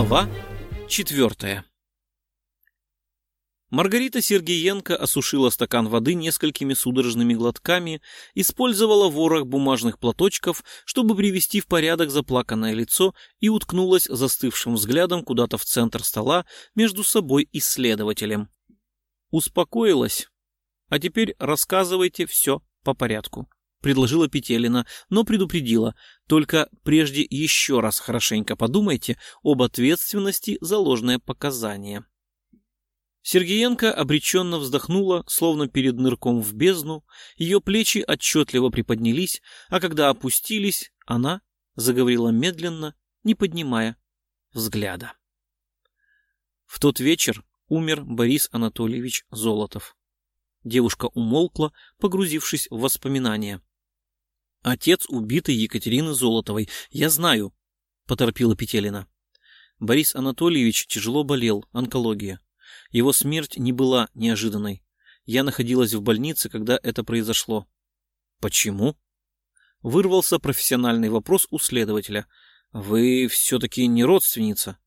Глава четвертая Маргарита Сергеенко осушила стакан воды несколькими судорожными глотками, использовала ворох бумажных платочков, чтобы привести в порядок заплаканное лицо и уткнулась застывшим взглядом куда-то в центр стола между собой и следователем. Успокоилась. А теперь рассказывайте все по порядку, предложила Петелина, но предупредила, только прежде еще раз хорошенько подумайте об ответственности за ложное показание. Сергеенко обреченно вздохнула, словно перед нырком в бездну, ее плечи отчетливо приподнялись, а когда опустились, она заговорила медленно, не поднимая взгляда. В тот вечер умер Борис Анатольевич Золотов. Девушка умолкла, погрузившись в воспоминания. «Отец убитой Екатерины Золотовой. Я знаю», — поторопила Петелина. Борис Анатольевич тяжело болел, онкология. Его смерть не была неожиданной. Я находилась в больнице, когда это произошло. Почему? Вырвался профессиональный вопрос у следователя. Вы все-таки не родственница?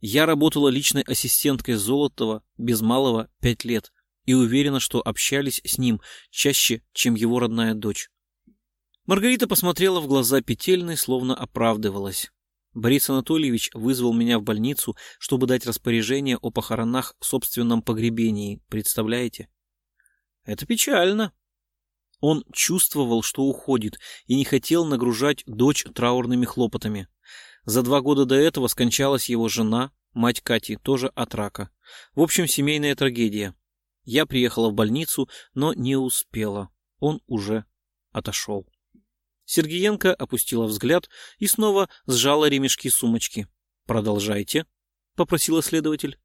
Я работала личной ассистенткой Золотова без малого пять лет и уверена, что общались с ним чаще, чем его родная дочь. Маргарита посмотрела в глаза Петельной, словно оправдывалась. Борис Анатольевич вызвал меня в больницу, чтобы дать распоряжение о похоронах в собственном погребении. Представляете? Это печально. Он чувствовал, что уходит, и не хотел нагружать дочь траурными хлопотами. За два года до этого скончалась его жена, мать Кати, тоже от рака. В общем, семейная трагедия. Я приехала в больницу, но не успела. Он уже отошел. Сергеенко опустила взгляд и снова сжала ремешки сумочки. «Продолжайте», — попросила следователь.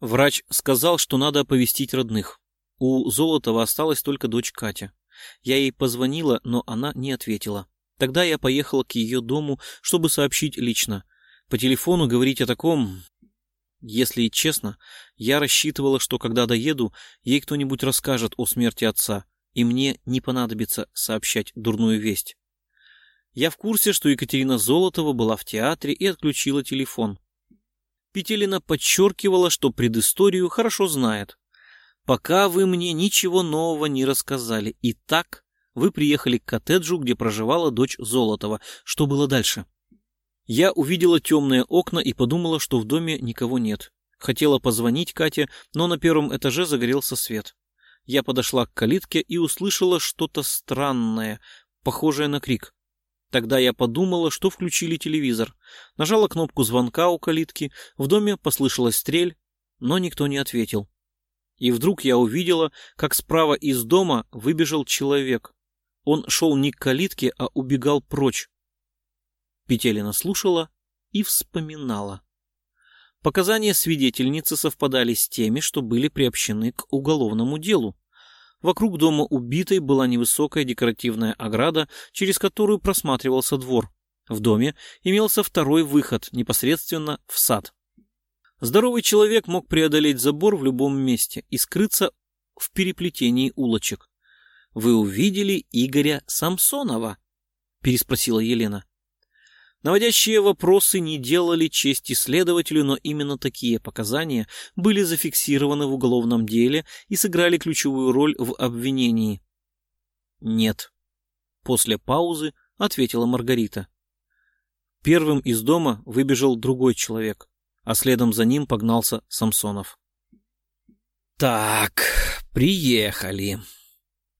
Врач сказал, что надо оповестить родных. У Золотова осталась только дочь Катя. Я ей позвонила, но она не ответила. Тогда я поехала к ее дому, чтобы сообщить лично. По телефону говорить о таком... Если честно, я рассчитывала, что когда доеду, ей кто-нибудь расскажет о смерти отца, и мне не понадобится сообщать дурную весть. Я в курсе, что Екатерина Золотова была в театре и отключила телефон. Петелина подчеркивала, что предысторию хорошо знает. «Пока вы мне ничего нового не рассказали. И так вы приехали к коттеджу, где проживала дочь Золотова. Что было дальше?» Я увидела темные окна и подумала, что в доме никого нет. Хотела позвонить Кате, но на первом этаже загорелся свет. Я подошла к калитке и услышала что-то странное, похожее на крик. Тогда я подумала, что включили телевизор. Нажала кнопку звонка у калитки, в доме послышалась стрель, но никто не ответил. И вдруг я увидела, как справа из дома выбежал человек. Он шел не к калитке, а убегал прочь. Петелина слушала и вспоминала. Показания свидетельницы совпадали с теми, что были приобщены к уголовному делу. Вокруг дома убитой была невысокая декоративная ограда, через которую просматривался двор. В доме имелся второй выход, непосредственно в сад. Здоровый человек мог преодолеть забор в любом месте и скрыться в переплетении улочек. «Вы увидели Игоря Самсонова?» – переспросила Елена. Наводящие вопросы не делали чести следователю, но именно такие показания были зафиксированы в уголовном деле и сыграли ключевую роль в обвинении. «Нет», — после паузы ответила Маргарита. Первым из дома выбежал другой человек, а следом за ним погнался Самсонов. «Так, приехали»,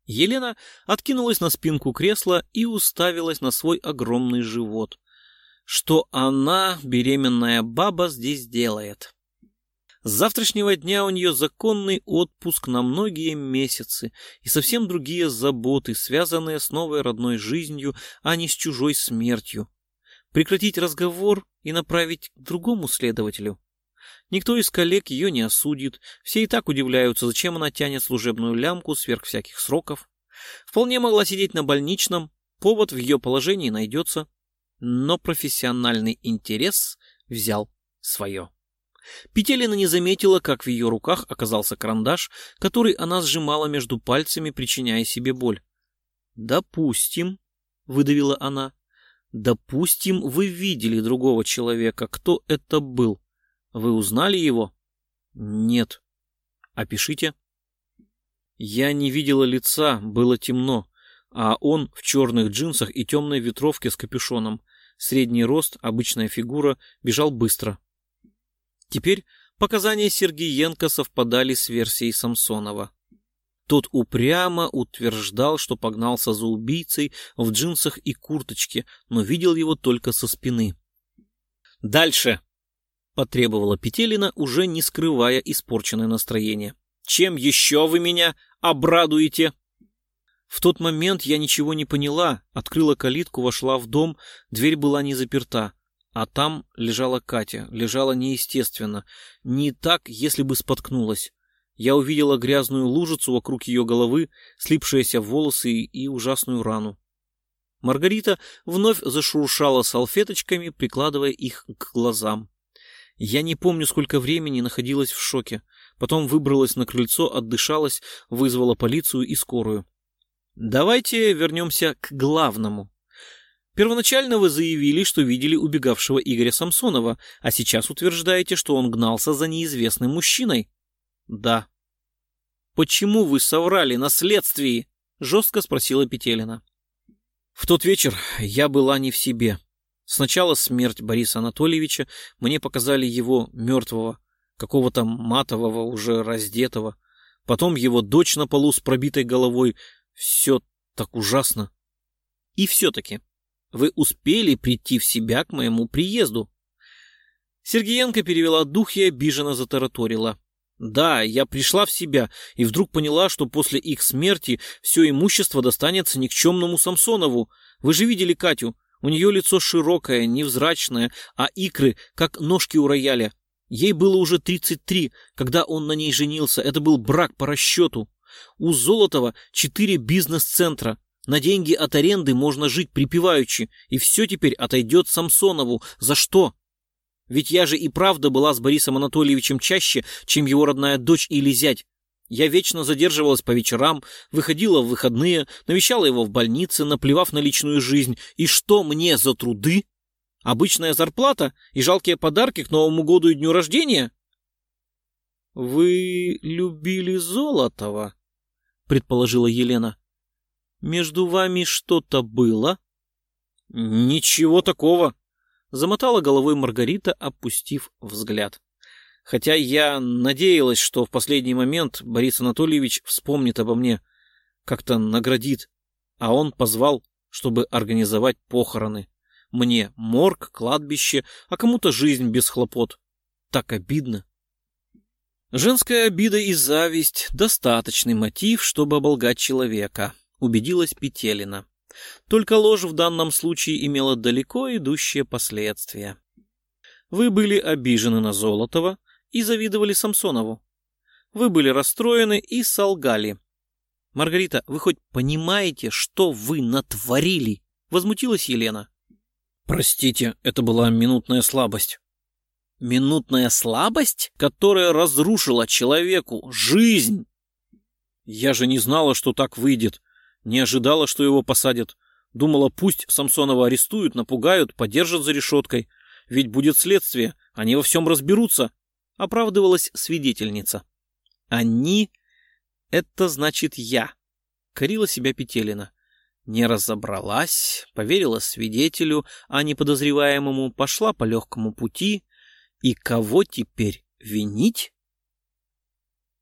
Елена откинулась на спинку кресла и уставилась на свой огромный живот что она, беременная баба, здесь делает. С завтрашнего дня у нее законный отпуск на многие месяцы и совсем другие заботы, связанные с новой родной жизнью, а не с чужой смертью. Прекратить разговор и направить к другому следователю. Никто из коллег ее не осудит, все и так удивляются, зачем она тянет служебную лямку сверх всяких сроков. Вполне могла сидеть на больничном, повод в ее положении найдется но профессиональный интерес взял свое. Петелина не заметила, как в ее руках оказался карандаш, который она сжимала между пальцами, причиняя себе боль. «Допустим», — выдавила она, Допустим, вы видели другого человека. Кто это был? Вы узнали его? Нет. Опишите. Я не видела лица, было темно, а он в черных джинсах и темной ветровке с капюшоном. Средний рост, обычная фигура, бежал быстро. Теперь показания Сергеенко совпадали с версией Самсонова. Тот упрямо утверждал, что погнался за убийцей в джинсах и курточке, но видел его только со спины. «Дальше!» — потребовала Петелина, уже не скрывая испорченное настроение. «Чем еще вы меня обрадуете?» В тот момент я ничего не поняла, открыла калитку, вошла в дом, дверь была не заперта, а там лежала Катя, лежала неестественно, не так, если бы споткнулась я увидела грязную лужицу вокруг ее головы, слипшиеся волосы и ужасную рану. Маргарита вновь зашуршала салфеточками, прикладывая их к глазам. Я не помню, сколько времени находилась в шоке. Потом выбралась на крыльцо, отдышалась, вызвала полицию и скорую. Давайте вернемся к главному. Первоначально вы заявили, что видели убегавшего Игоря Самсонова, а сейчас утверждаете, что он гнался за неизвестным мужчиной. Да. Почему вы соврали на следствии? Жестко спросила Петелина. В тот вечер я была не в себе. Сначала смерть Бориса Анатольевича, мне показали его мертвого, какого-то матового, уже раздетого. Потом его дочь на полу с пробитой головой. Все так ужасно. И все-таки вы успели прийти в себя к моему приезду. Сергеенко перевела дух и обиженно затараторила. Да, я пришла в себя и вдруг поняла, что после их смерти все имущество достанется никчемному Самсонову. Вы же видели Катю? У нее лицо широкое, невзрачное, а икры, как ножки у рояля. Ей было уже 33, когда он на ней женился. Это был брак по расчету. У Золотова четыре бизнес-центра. На деньги от аренды можно жить припеваючи, и все теперь отойдет Самсонову. За что? Ведь я же и правда была с Борисом Анатольевичем чаще, чем его родная дочь или зять. Я вечно задерживалась по вечерам, выходила в выходные, навещала его в больнице, наплевав на личную жизнь. И что мне за труды? Обычная зарплата и жалкие подарки к Новому году и дню рождения? — Вы любили Золотова? — предположила Елена. — Между вами что-то было? — Ничего такого, Замотала головой Маргарита, опустив взгляд. Хотя я надеялась, что в последний момент Борис Анатольевич вспомнит обо мне, как-то наградит, а он позвал, чтобы организовать похороны. Мне морг, кладбище, а кому-то жизнь без хлопот. Так обидно. Женская обида и зависть — достаточный мотив, чтобы оболгать человека, убедилась Петелина. Только ложь в данном случае имела далеко идущие последствия. Вы были обижены на Золотова и завидовали Самсонову. Вы были расстроены и солгали. Маргарита, вы хоть понимаете, что вы натворили? Возмутилась Елена. Простите, это была минутная слабость. Минутная слабость, которая разрушила человеку жизнь. Я же не знала, что так выйдет. Не ожидала, что его посадят. Думала, пусть Самсонова арестуют, напугают, подержат за решеткой. Ведь будет следствие, они во всем разберутся. Оправдывалась свидетельница. Они — это значит я. Корила себя Петелина. Не разобралась, поверила свидетелю, а не подозреваемому, пошла по легкому пути. И кого теперь винить?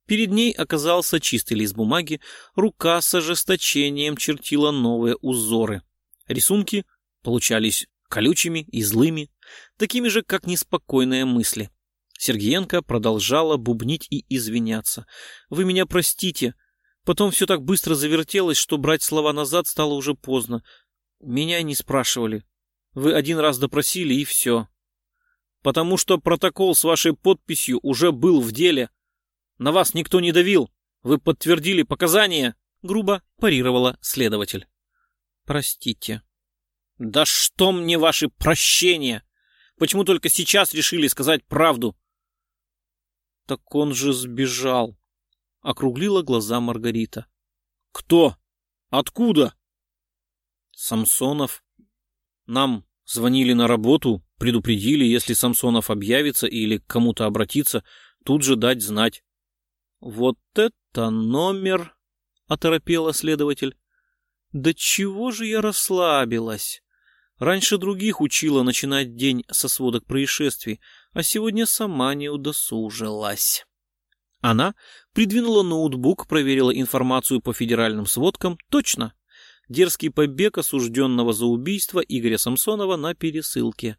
Перед ней оказался чистый лист бумаги, рука с ожесточением чертила новые узоры. Рисунки получались колючими и злыми, такими же, как неспокойные мысли. Сергеенко продолжала бубнить и извиняться. «Вы меня простите. Потом все так быстро завертелось, что брать слова назад стало уже поздно. Меня не спрашивали. Вы один раз допросили, и все. Потому что протокол с вашей подписью уже был в деле», на вас никто не давил. Вы подтвердили показания, грубо парировала следователь. Простите. Да что мне ваши прощения? Почему только сейчас решили сказать правду? Так он же сбежал. Округлила глаза Маргарита. Кто? Откуда? Самсонов. Нам звонили на работу, предупредили, если Самсонов объявится или к кому-то обратиться, тут же дать знать. Вот это номер, оторопела следователь. Да чего же я расслабилась? Раньше других учила начинать день со сводок происшествий, а сегодня сама не удосужилась. Она придвинула ноутбук, проверила информацию по федеральным сводкам. Точно. Дерзкий побег осужденного за убийство Игоря Самсонова на пересылке.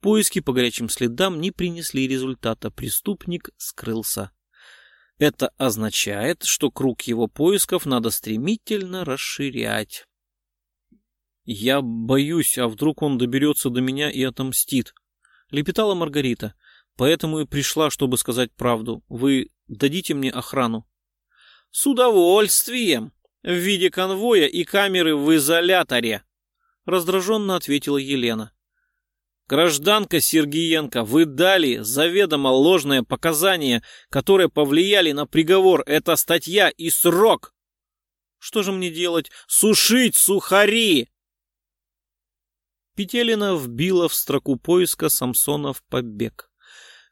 Поиски по горячим следам не принесли результата. Преступник скрылся. Это означает, что круг его поисков надо стремительно расширять. «Я боюсь, а вдруг он доберется до меня и отомстит?» — лепетала Маргарита. «Поэтому и пришла, чтобы сказать правду. Вы дадите мне охрану?» «С удовольствием! В виде конвоя и камеры в изоляторе!» — раздраженно ответила Елена. «Гражданка Сергиенко, вы дали заведомо ложное показание, которое повлияли на приговор. Это статья и срок!» «Что же мне делать? Сушить сухари!» Петелина вбила в строку поиска Самсонов побег.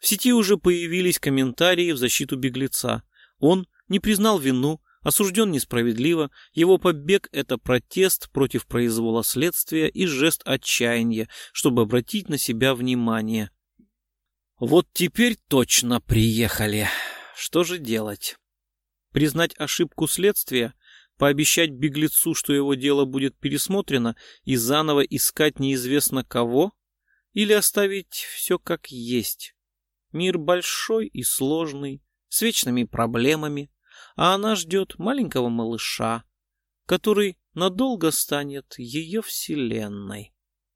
В сети уже появились комментарии в защиту беглеца. Он не признал вину, осужден несправедливо, его побег — это протест против произвола следствия и жест отчаяния, чтобы обратить на себя внимание. Вот теперь точно приехали. Что же делать? Признать ошибку следствия Пообещать беглецу, что его дело будет пересмотрено, и заново искать неизвестно кого? Или оставить все как есть? Мир большой и сложный, с вечными проблемами, а она ждет маленького малыша, который надолго станет ее вселенной.